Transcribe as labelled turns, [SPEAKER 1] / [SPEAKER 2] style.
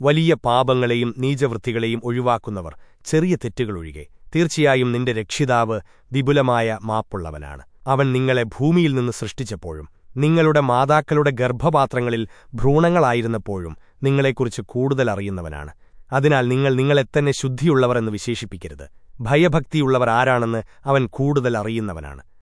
[SPEAKER 1] വലിയ പാപങ്ങളെയും നീചവൃത്തികളെയും ഒഴിവാക്കുന്നവർ ചെറിയ തെറ്റുകളൊഴികെ. തീർച്ചയായും നിന്റെ രക്ഷിതാവ് വിപുലമായ മാപ്പുള്ളവനാണ്. അവൻ നിങ്ങളെ ഭൂമിയിൽ നിന്ന് സൃഷ്ടിച്ചപ്പോഴും നിങ്ങളുടെ മാതാക്കളുടെ ഗർഭപാത്രങ്ങളിൽ ഭ്രൂണങ്ങളായിരുന്നപ്പോഴും നിങ്ങളെക്കുറിച്ച് കൂടുതൽ അറിയുന്നവനാണ്. അതിനാൽ നിങ്ങൾ നിങ്ങളെത്തന്നെ ശുദ്ധിയുള്ളവർ എന്ന് വിശേഷിപ്പിക്കരുത്. ഭയഭക്തിയുള്ളവർ ആരാണെന്ന് അവൻ കൂടുതൽ അറിയുന്നവനാണ്.